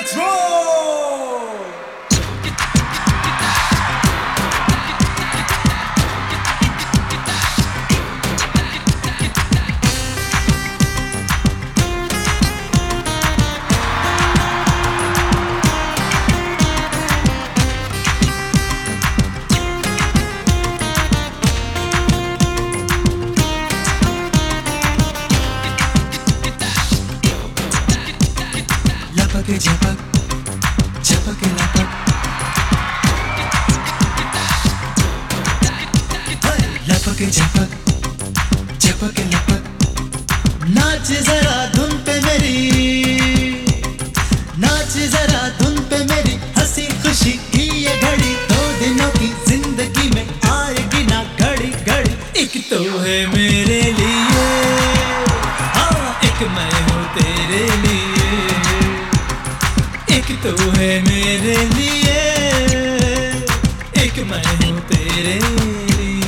Let's roll! लपक झपक झपक लपक। नाच जरा धुन पे मेरी, नाच जरा धुन पे मेरी। हँसी खुशी की ये घड़ी, दो दिनों की ज़िंदगी में आएगी ना घड़ी घड़ी। एक तो है मेरे लिए हाँ एक मैं हूँ तेरे लिए। एक तो है मेरे लिए, एक मैं हूँ तेरे लिए।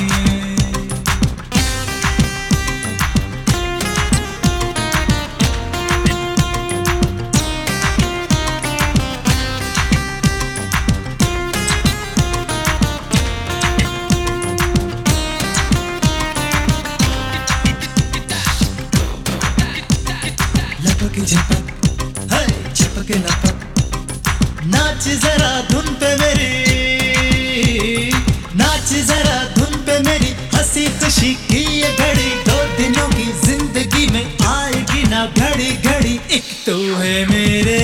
लपक झपक हाय झपक लपक। नाच जरा धुन पे मेरी, नाच जरा धुन पे मेरी। हँसी खुशी की ये घड़ी दो दिनों की ज़िंदगी में आएगी ना घड़ी घड़ी। एक तो है मेरे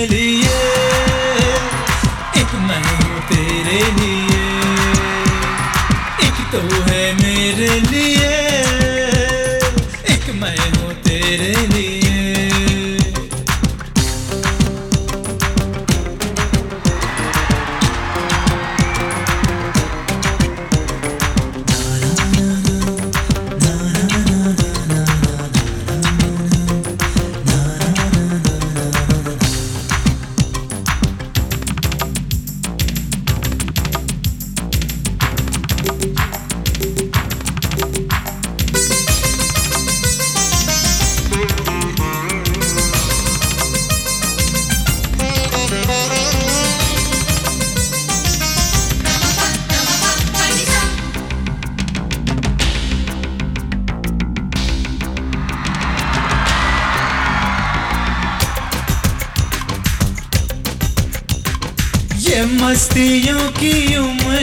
मस्तियों की उम्र।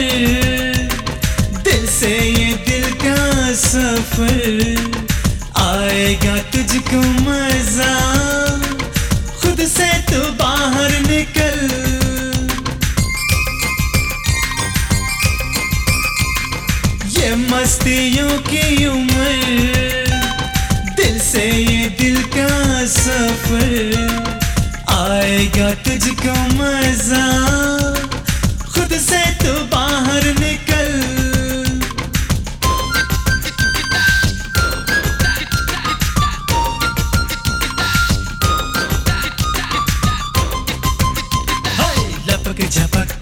दिल से ये दिल का सफ़र। आएगा तुझको मज़ा। खुद से तो बाहर निकल। ये मस्तियों की उम्र। दिल से ये दिल का सफ़र। आएगा तुझको मज़ा। खुद से तू बाहर निकल। लपक झपक।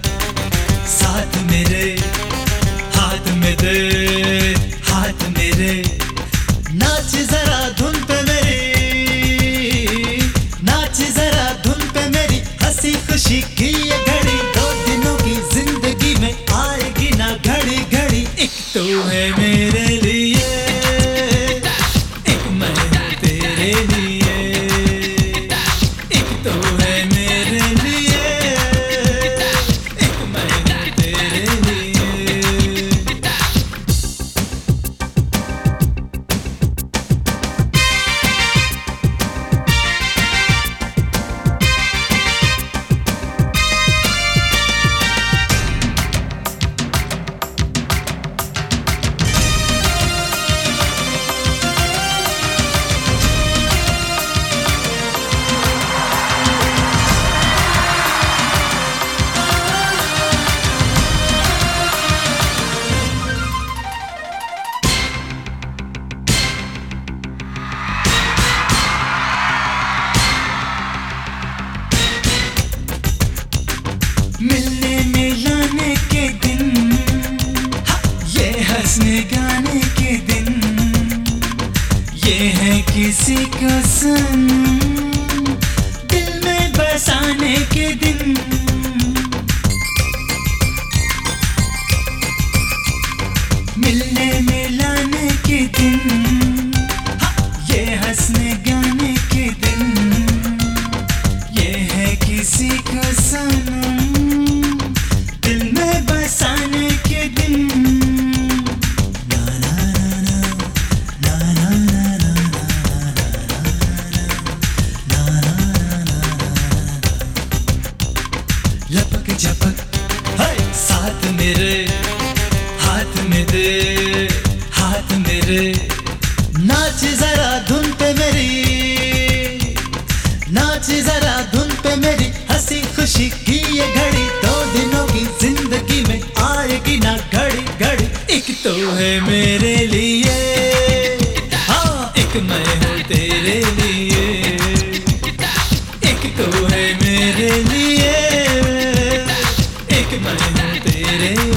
है मेरे लिए। एक मैं तेरे लिए। उसने गाने के दिन। ये है किसी का सन। दिल में बसाने के दिन। मिलने मिलाने के दिन। लपक झपक। हाय, साथ मेरे, हाथ में दे, हाथ मेरे। नाच जरा धुन पे मेरी, नाच जरा धुन पे मेरी। हँसी खुशी की ये घड़ी, दो दिनों की ज़िंदगी में आएगी ना घड़ी घड़ी। एक तो है मेरे लिए हाँ एक मैं हूँ तेरे लिए। एक तो है मेरे लिए। day.